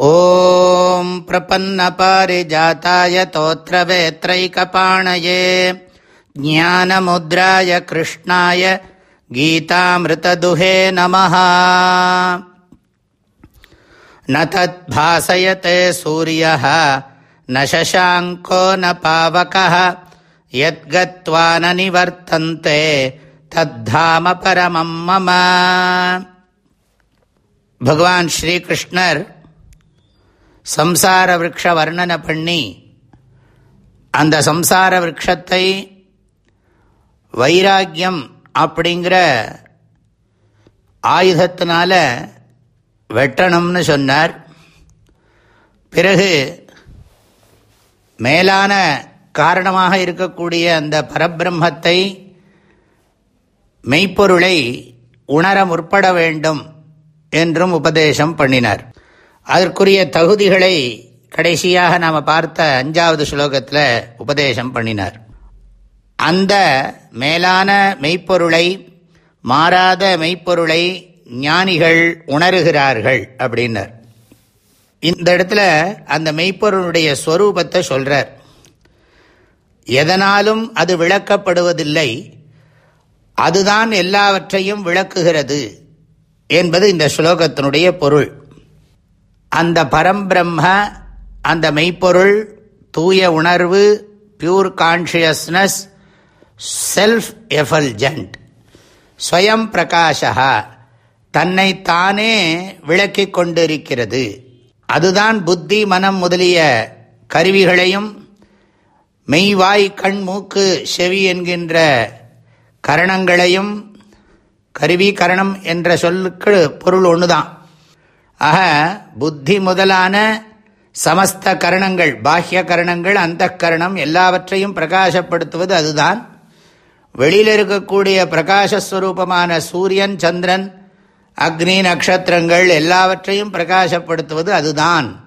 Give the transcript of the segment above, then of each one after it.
ॐ प्रपन्नपारिजाताय तोत्रवेत्रैकपाणये, ज्ञानमुद्राय कृष्णाय गीतामृतदुहे नमः। न तद्भासयते सूर्यः, न शशाङ्को न पावकः, यद्गत्वा न निवर्तन्ते तद्धाम परमं मम। भगवान् श्रीकृष्णर् சம்சார விரக்ஷ வர்ணனை பண்ணி அந்த சம்சார விரக்ஷத்தை வைராக்கியம் அப்படிங்கிற ஆயுதத்தினால வெட்டணும்னு சொன்னார். பிறகு மேலான காரணமாக இருக்கக்கூடிய அந்த பரபிரம்மத்தை மெய்ப்பொருளை உணர முற்பட வேண்டும் என்றும் உபதேசம் பண்ணினார். அதற்குரிய தகுதிகளை கடைசியாக நாம் பார்த்த அஞ்சாவது ஸ்லோகத்தில் உபதேசம் பண்ணினார். அந்த மேலான மெய்ப்பொருளை மாறாத மெய்ப்பொருளை ஞானிகள் உணர்கிறார்கள் அப்படின்னர். இந்த இடத்துல அந்த மெய்ப்பொருளுடைய ஸ்வரூபத்தை சொல்றார். எதனாலும் அது விளக்கப்படுவதில்லை அதுதான் எல்லாவற்றையும் விளக்குகிறது என்பது இந்த ஸ்லோகத்தினுடைய பொருள். அந்த பரம்பிரம்ம அந்த மெய்ப்பொருள் தூய உணர்வு பியூர் கான்ஷியஸ்னஸ் செல்ஃப் எஃபல்ஜண்ட் ஸ்வயம் பிரகாஷா தன்னை தானே கொண்டிருக்கிறது. அதுதான் புத்தி மனம் முதலிய கருவிகளையும் மெய்வாய் கண் மூக்கு செவி என்கின்ற கரணங்களையும் கருவி கரணம் என்ற சொல்லுக்கு பொருள் ஒன்றுதான் ஆக புத்தி முதலான சமஸ்த கரணங்கள் பாஹ்ய கரணங்கள் அந்த கரணம் எல்லாவற்றையும் பிரகாசப்படுத்துவது அதுதான். வெளியில் இருக்கக்கூடிய பிரகாசஸ்வரூபமான சூரியன் சந்திரன் அக்னி நட்சத்திரங்கள் எல்லாவற்றையும் பிரகாசப்படுத்துவது அதுதான்.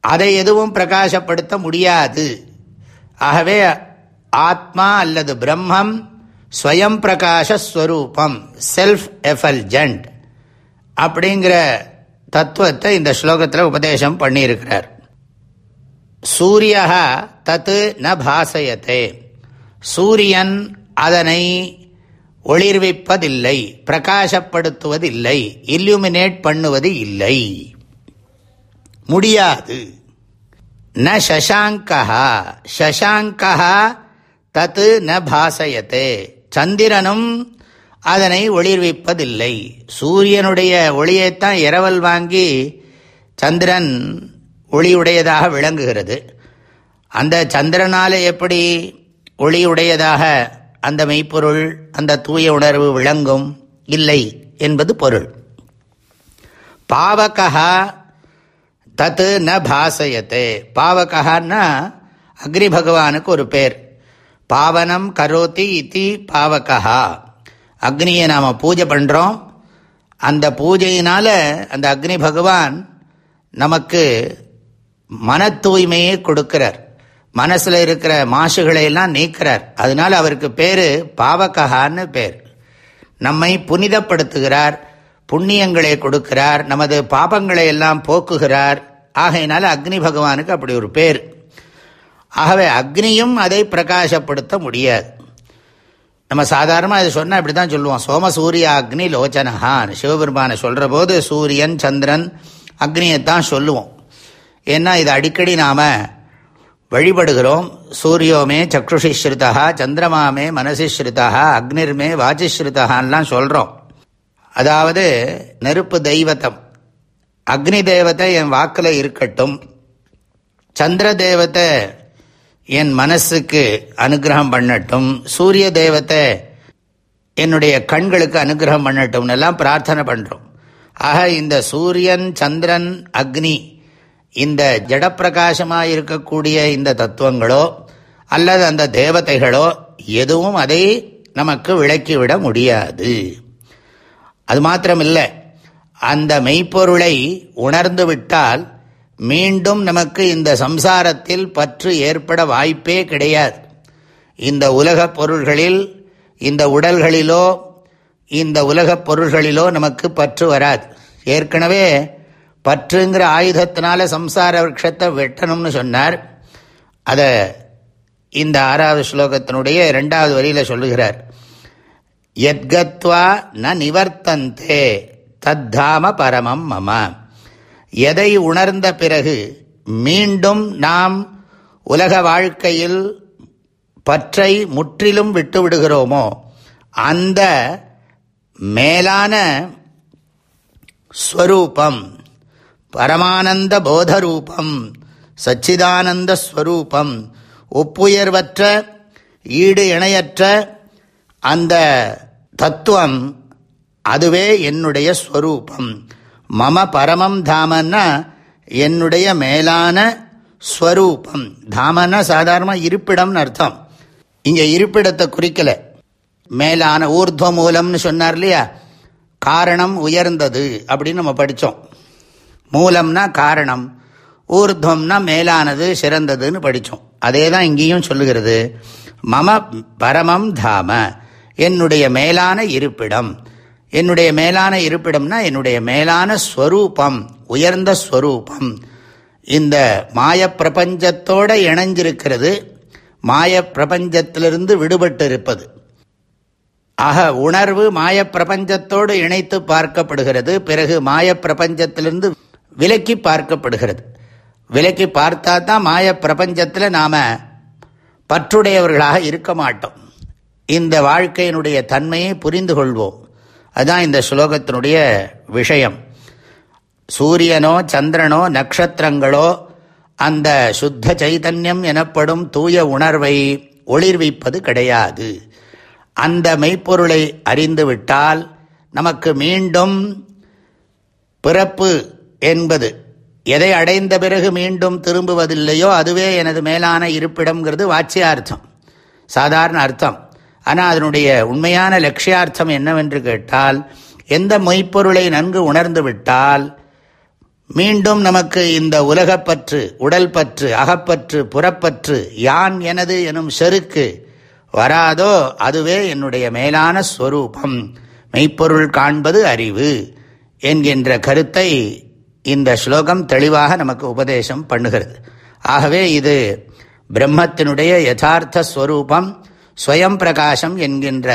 அதை எதுவும் பிரகாசப்படுத்த முடியாது. ஆகவே ஆத்மா அல்லது பிரம்மம் ஸ்வயம் பிரகாசஸ்வரூபம் செல்ஃப் எஃபல்ஜண்ட் அப்படிங்கிற தத்துவத்தை இந்த ஸ்லோகத்தில் உபதேசம் பண்ணியிருக்கிறார். சூரியா தத்து ந பாசயத்தே சூரியன் அதனை ஒளிர்விப்பதில்லை பிரகாசப்படுத்துவதில்லை இல்லுமினேட் பண்ணுவது இல்லை. முடியாது. ந சசாங்கா சசாங்கா தத்து ந பாசயத்தே சந்திரனும் அதனை ஒளிர்விப்பதில்லை. சூரியனுடைய ஒளியைத்தான் இரவல் வாங்கி சந்திரன் ஒளியுடையதாக விளங்குகிறது. அந்த சந்திரனால் எப்படி ஒளியுடையதாக அந்த மெய்ப்பொருள் அந்த தூய உணர்வு விளங்கும்? இல்லை என்பது பொருள். பாவகா தத்து ந பாசயத்தே பாவகான்னா அக்னி பகவானுக்கு ஒரு பேர். பாவனம் கரோதி இத்தி பாவகா அக்னியை நாம் பூஜை பண்ணுறோம் அந்த பூஜையினால் அந்த அக்னி பகவான் நமக்கு மன தூய்மையை கொடுக்கிறார். மனசில் இருக்கிற மாசுகளை எல்லாம் நீக்கிறார். அதனால் அவருக்கு பேர் பாவகஹான்னு பேர். நம்மை புனிதப்படுத்துகிறார் புண்ணியங்களை கொடுக்கிறார் நமது பாபங்களை எல்லாம் போக்குகிறார். ஆகையினால அக்னி பகவானுக்கு அப்படி ஒரு பேர். ஆகவே அக்னியும் அதை பிரகாசப்படுத்த முடியாது. நம்ம சாதாரணமாக இது சொன்னால் இப்படி தான் சொல்லுவோம். சோம சூரிய அக்னி லோச்சனஹான் சிவபெருமானை சொல்கிற போது சூரியன் சந்திரன் அக்னியை தான் சொல்லுவோம். ஏன்னா இது அடிக்கடி நாம் வழிபடுகிறோம். சூரியோமே சக்ஷுஷிஸ்ருதா சந்திரமாமே மனசிஸ்ருதா அக்னிர்மே வாச்சிஸ்ருதான்லாம் சொல்கிறோம் அதாவது நெருப்பு தெய்வத்தம். அக்னி தேவத்தை என் வாக்கில் இருக்கட்டும். சந்திர தேவத்தை என் மனசுக்கு அனுகிரகம் பண்ணட்டும். சூரிய தேவத்தை என்னுடைய கண்களுக்கு அனுகிரகம் பண்ணட்டும் எல்லாம் பிரார்த்தனை பண்ணுறோம் ஆக இந்த சூரியன் சந்திரன் அக்னி இந்த ஜடப்பிரகாசமாக இருக்கக்கூடிய இந்த தத்துவங்களோ அல்லது அந்த தேவதைகளோ எதுவும் அதை நமக்கு விளக்கிவிட முடியாது. அது மாத்திரமில்லை. அந்த மெய்ப்பொருளை உணர்ந்து விட்டால் மீண்டும் நமக்கு இந்த சம்சாரத்தில் பற்று ஏற்பட வாய்ப்பே கிடையாது. இந்த உலகப் பொருள்களில் இந்த உடல்களிலோ இந்த உலகப் பொருள்களிலோ நமக்கு பற்று வராது. ஏற்கனவே பற்றுங்கிற ஆயுதத்தினால சம்சார விரக்ஷத்தை வெட்டணும்னு சொன்னார். அதை இந்த ஆறாவது ஸ்லோகத்தினுடைய ரெண்டாவது வரியில் சொல்லுகிறார். எத்கத்வா ந நிவர்த்தந்தே தத்தாம பரமம் மம. எதை உணர்ந்த பிறகு மீண்டும் நாம் உலக வாழ்க்கையில் பற்றை முற்றிலும் விட்டு விடுகிறோமோ அந்த மேலான ஸ்வரூபம் பரமானந்த போதரூபம் சச்சிதானந்த ஸ்வரூபம் ஒப்புயர்வற்ற ஈடு இணையற்ற அந்த தத்துவம் அதுவே என்னுடைய ஸ்வரூபம். மம பரமம் தாமன்னா என்னுடைய மேலான ஸ்வரூபம். தாமன்னா சாதாரணமாக இருப்பிடம்னு அர்த்தம். இங்கே இருப்பிடத்தை குறிக்கல. மேலான ஊர்துவ மூலம்னு சொன்னார் இல்லையா? காரணம் உயர்ந்தது அப்படின்னு நம்ம படித்தோம் மூலம்னா காரணம் ஊர்துவம்னா மேலானது சிறந்ததுன்னு படித்தோம் அதே தான் இங்கேயும் சொல்லுகிறது. மம பரமம் தாம என்னுடைய மேலான இருப்பிடம். என்னுடைய மேலான இருப்பிடம்னா என்னுடைய மேலான ஸ்வரூபம் உயர்ந்த ஸ்வரூபம். இந்த மாய பிரபஞ்சத்தோடு இணைஞ்சிருக்கிறது மாய பிரபஞ்சத்திலிருந்து விடுபட்டு இருப்பது ஆக உணர்வு மாய பிரபஞ்சத்தோடு இணைத்து பார்க்கப்படுகிறது பிறகு மாய பிரபஞ்சத்திலிருந்து விலக்கி பார்க்கப்படுகிறது. விலக்கி பார்த்தா தான் மாய பிரபஞ்சத்தில் நாம் பற்றுடையவர்களாக இருக்க மாட்டோம். இந்த வாழ்க்கையினுடைய தன்மையை புரிந்து கொள்வோம். அதுதான் இந்த ஸ்லோகத்தினுடைய விஷயம். சூரியனோ சந்திரனோ நட்சத்திரங்களோ அந்த சுத்த சைதன்யம் எனப்படும் தூய உணர்வை ஒளிர்விப்பது கிடையாது. அந்த மெய்ப்பொருளை அறிந்துவிட்டால் நமக்கு மீண்டும் பிறப்பு என்பது எதை அடைந்த பிறகு மீண்டும் திரும்புவதில்லையோ அதுவே எனது மேலான இருப்பிடம்ங்கிறது வாட்சியார்த்தம் சாதாரண அர்த்தம். ஆனால் அதனுடைய உண்மையான லட்சியார்த்தம் என்னவென்று கேட்டால் எந்த மொய்ப்பொருளை நன்கு உணர்ந்து விட்டால் மீண்டும் நமக்கு இந்த உலகப்பற்று உடல் பற்று அகப்பற்று புறப்பற்று யான் எனது எனும் செருக்கு வராதோ அதுவே என்னுடைய மேலான ஸ்வரூபம். மெய்ப்பொருள் காண்பது அறிவு என்கின்ற கருத்தை இந்த ஸ்லோகம் தெளிவாக நமக்கு உபதேசம் பண்ணுகிறது. ஆகவே இது பிரம்மத்தினுடைய யதார்த்த ஸ்வரூபம் ஸ்வயம் பிரகாசம் என்கின்ற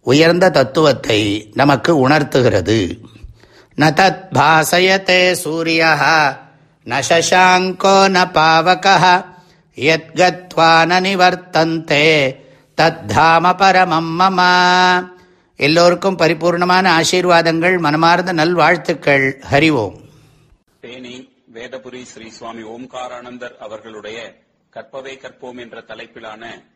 உயர்ந்த தத்துவத்தை நமக்கு உணர்த்துகிறது. ந தத் பாசயத்தே சூரிய ந ந பாவக யத்கத்வா ந நிவர்த்தந்தே தத்தாம பரமம் மம. எல்லோருக்கும் பரிபூர்ணமான ஆசீர்வாதங்கள் மனமார்ந்த நல்வாழ்த்துக்கள். ஹரிவோம் தேனி வேதபுரி ஸ்ரீ சுவாமி ஓம்காரானந்தர் அவர்களுடைய கற்பவை கற்போம் என்ற தலைப்பிலான